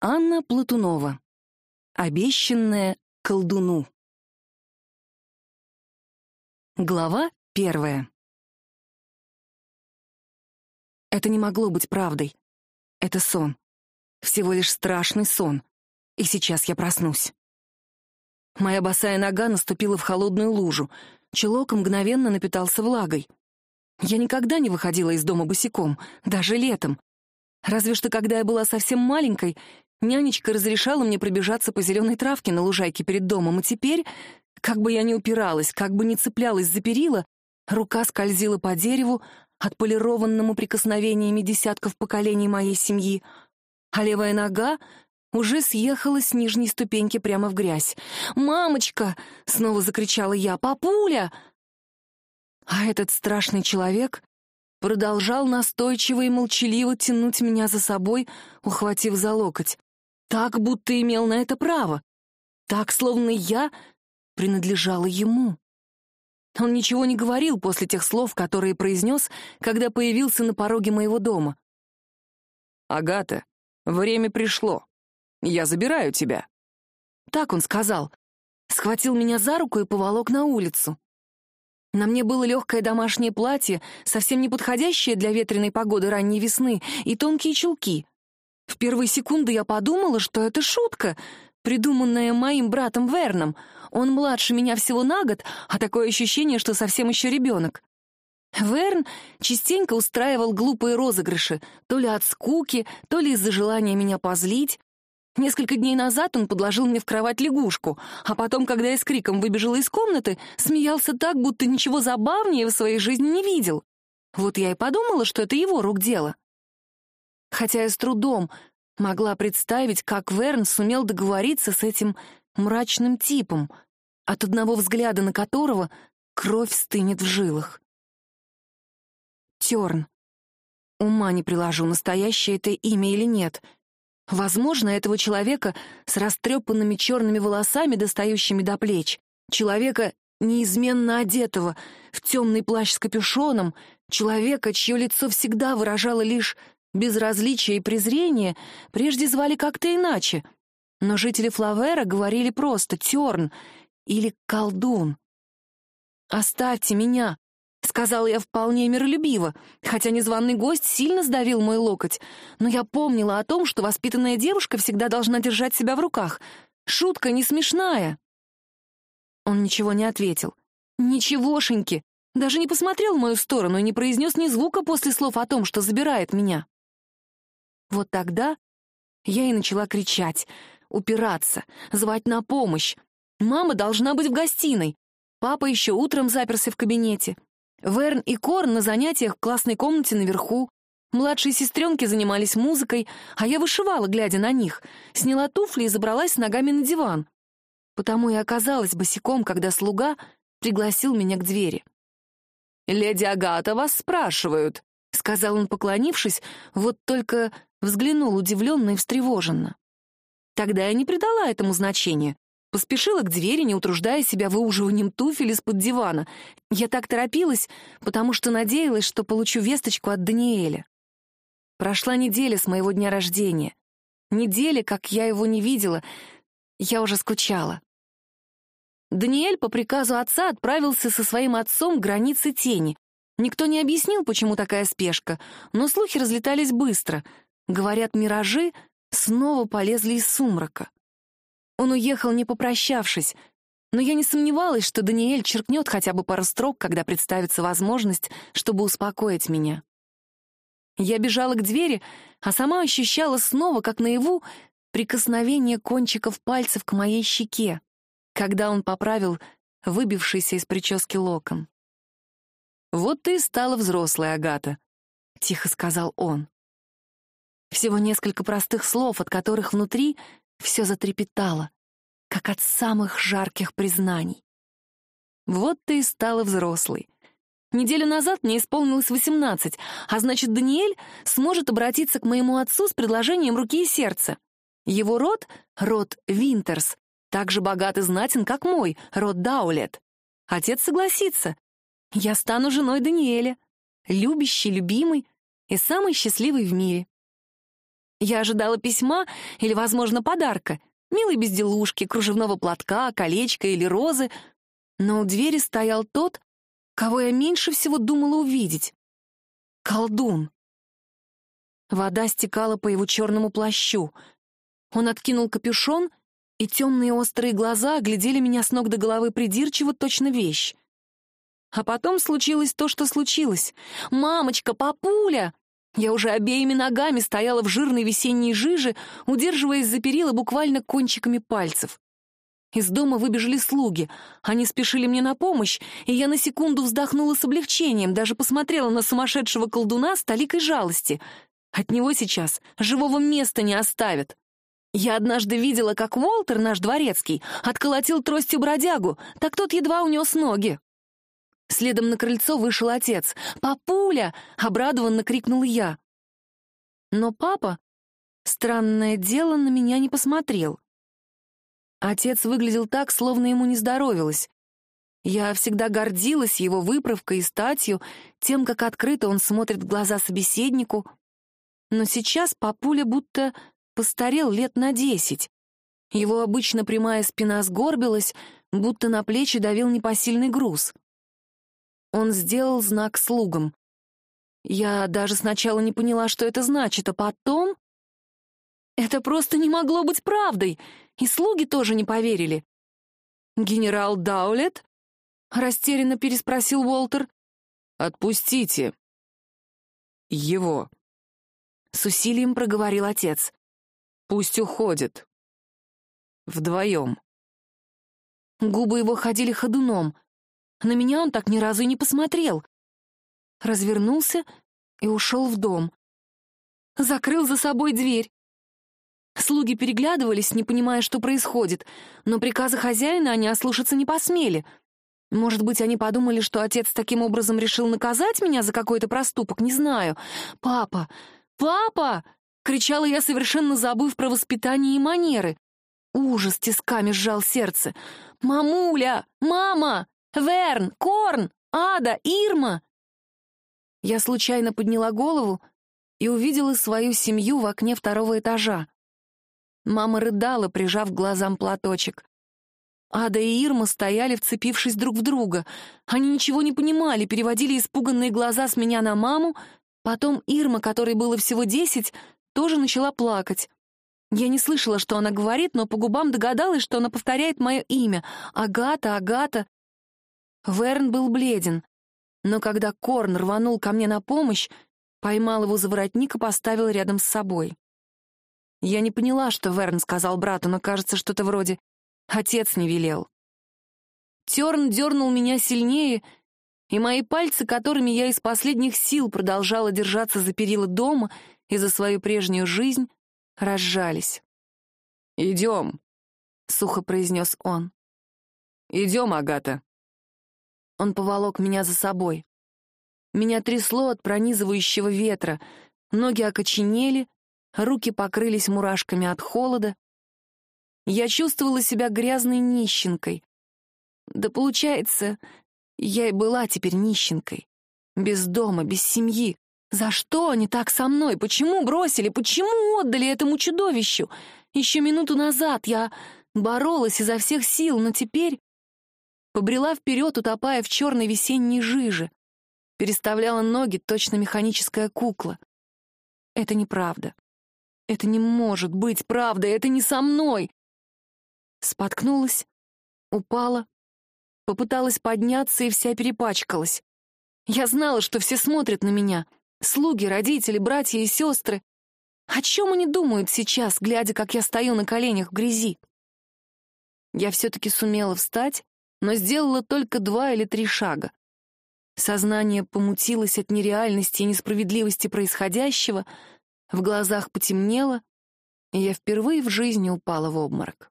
Анна Платунова. Обещанная колдуну. Глава первая. Это не могло быть правдой. Это сон. Всего лишь страшный сон. И сейчас я проснусь. Моя босая нога наступила в холодную лужу. Чулок мгновенно напитался влагой. Я никогда не выходила из дома босиком, даже летом. Разве что когда я была совсем маленькой, нянечка разрешала мне пробежаться по зеленой травке на лужайке перед домом, и теперь, как бы я ни упиралась, как бы ни цеплялась за перила, рука скользила по дереву, отполированному прикосновениями десятков поколений моей семьи, а левая нога уже съехала с нижней ступеньки прямо в грязь. «Мамочка!» — снова закричала я. «Папуля!» А этот страшный человек продолжал настойчиво и молчаливо тянуть меня за собой, ухватив за локоть. Так, будто имел на это право. Так, словно я принадлежала ему. Он ничего не говорил после тех слов, которые произнес, когда появился на пороге моего дома. «Агата, время пришло. Я забираю тебя». Так он сказал. Схватил меня за руку и поволок на улицу. На мне было легкое домашнее платье, совсем не подходящее для ветреной погоды ранней весны, и тонкие чулки. В первые секунды я подумала, что это шутка, придуманная моим братом Верном. Он младше меня всего на год, а такое ощущение, что совсем еще ребенок. Верн частенько устраивал глупые розыгрыши, то ли от скуки, то ли из-за желания меня позлить. Несколько дней назад он подложил мне в кровать лягушку, а потом, когда я с криком выбежала из комнаты, смеялся так, будто ничего забавнее в своей жизни не видел. Вот я и подумала, что это его рук дело. Хотя я с трудом могла представить, как Верн сумел договориться с этим мрачным типом, от одного взгляда на которого кровь стынет в жилах. Терн. Ума не приложу, настоящее это имя или нет — Возможно, этого человека с растрепанными черными волосами, достающими до плеч, человека, неизменно одетого, в темный плащ с капюшоном, человека, чье лицо всегда выражало лишь безразличие и презрение, прежде звали как-то иначе. Но жители Флавера говорили просто «терн» или «колдун». «Оставьте меня», Сказала я вполне миролюбиво, хотя незваный гость сильно сдавил мой локоть, но я помнила о том, что воспитанная девушка всегда должна держать себя в руках. Шутка не смешная. Он ничего не ответил. Ничегошеньки. Даже не посмотрел в мою сторону и не произнес ни звука после слов о том, что забирает меня. Вот тогда я и начала кричать, упираться, звать на помощь. Мама должна быть в гостиной. Папа еще утром заперся в кабинете. Верн и Корн на занятиях в классной комнате наверху. Младшие сестренки занимались музыкой, а я вышивала, глядя на них. Сняла туфли и забралась с ногами на диван. Потому и оказалась босиком, когда слуга пригласил меня к двери. «Леди Агата, вас спрашивают», — сказал он, поклонившись, вот только взглянул удивленно и встревоженно. Тогда я не придала этому значения. Поспешила к двери, не утруждая себя выуживанием туфель из-под дивана. Я так торопилась, потому что надеялась, что получу весточку от Даниэля. Прошла неделя с моего дня рождения. Неделя, как я его не видела. Я уже скучала. Даниэль по приказу отца отправился со своим отцом к границе тени. Никто не объяснил, почему такая спешка, но слухи разлетались быстро. Говорят, миражи снова полезли из сумрака. Он уехал, не попрощавшись, но я не сомневалась, что Даниэль черкнет хотя бы пару строк, когда представится возможность, чтобы успокоить меня. Я бежала к двери, а сама ощущала снова, как наяву, прикосновение кончиков пальцев к моей щеке, когда он поправил выбившийся из прически локон. «Вот ты и стала взрослой, Агата», — тихо сказал он. Всего несколько простых слов, от которых внутри все затрепетало, как от самых жарких признаний. Вот ты и стала взрослой. Неделю назад мне исполнилось восемнадцать, а значит, Даниэль сможет обратиться к моему отцу с предложением руки и сердца. Его род — род Винтерс, так же богат и знатен, как мой, род Даулет. Отец согласится. Я стану женой Даниэля, любящей, любимой и самой счастливой в мире. Я ожидала письма или, возможно, подарка. Милой безделушки, кружевного платка, колечка или розы. Но у двери стоял тот, кого я меньше всего думала увидеть. Колдун. Вода стекала по его черному плащу. Он откинул капюшон, и темные острые глаза оглядели меня с ног до головы придирчиво, точно вещь. А потом случилось то, что случилось. «Мамочка, папуля!» Я уже обеими ногами стояла в жирной весенней жиже, удерживаясь за перила буквально кончиками пальцев. Из дома выбежали слуги. Они спешили мне на помощь, и я на секунду вздохнула с облегчением, даже посмотрела на сумасшедшего колдуна с толикой жалости. От него сейчас живого места не оставят. Я однажды видела, как Уолтер, наш дворецкий, отколотил тростью бродягу, так тот едва унес ноги. Следом на крыльцо вышел отец. «Папуля!» — обрадованно крикнул я. Но папа, странное дело, на меня не посмотрел. Отец выглядел так, словно ему не здоровилось. Я всегда гордилась его выправкой и статью, тем, как открыто он смотрит в глаза собеседнику. Но сейчас папуля будто постарел лет на десять. Его обычно прямая спина сгорбилась, будто на плечи давил непосильный груз. Он сделал знак слугам. Я даже сначала не поняла, что это значит, а потом... Это просто не могло быть правдой, и слуги тоже не поверили. «Генерал Даулет?» — растерянно переспросил Уолтер. «Отпустите его», — с усилием проговорил отец. «Пусть уходит. Вдвоем». Губы его ходили ходуном. На меня он так ни разу и не посмотрел. Развернулся и ушел в дом. Закрыл за собой дверь. Слуги переглядывались, не понимая, что происходит, но приказа хозяина они ослушаться не посмели. Может быть, они подумали, что отец таким образом решил наказать меня за какой-то проступок, не знаю. «Папа! Папа!» — кричала я, совершенно забыв про воспитание и манеры. Ужас тисками сжал сердце. «Мамуля! Мама! Верн! Корн! Ада! Ирма!» Я случайно подняла голову и увидела свою семью в окне второго этажа. Мама рыдала, прижав к глазам платочек. Ада и Ирма стояли, вцепившись друг в друга. Они ничего не понимали, переводили испуганные глаза с меня на маму. Потом Ирма, которой было всего десять, тоже начала плакать. Я не слышала, что она говорит, но по губам догадалась, что она повторяет мое имя. Агата, Агата. Верн был бледен. Но когда Корн рванул ко мне на помощь, поймал его за воротник и поставил рядом с собой. Я не поняла, что Верн сказал брату, но кажется, что-то вроде «отец не велел». Терн дернул меня сильнее, и мои пальцы, которыми я из последних сил продолжала держаться за перила дома и за свою прежнюю жизнь, разжались. «Идем», — сухо произнес он. «Идем, Агата». Он поволок меня за собой. Меня трясло от пронизывающего ветра, ноги окоченели, руки покрылись мурашками от холода. Я чувствовала себя грязной нищенкой. Да получается, я и была теперь нищенкой. Без дома, без семьи. За что они так со мной? Почему бросили? Почему отдали этому чудовищу? Еще минуту назад я боролась изо всех сил, но теперь побрела вперед, утопая в черной весенней жиже. Переставляла ноги, точно механическая кукла. Это неправда. Это не может быть правдой, это не со мной. Споткнулась, упала, попыталась подняться и вся перепачкалась. Я знала, что все смотрят на меня. Слуги, родители, братья и сестры. О чем они думают сейчас, глядя, как я стою на коленях в грязи? Я все-таки сумела встать, но сделала только два или три шага. Сознание помутилось от нереальности и несправедливости происходящего — в глазах потемнело, и я впервые в жизни упала в обморок.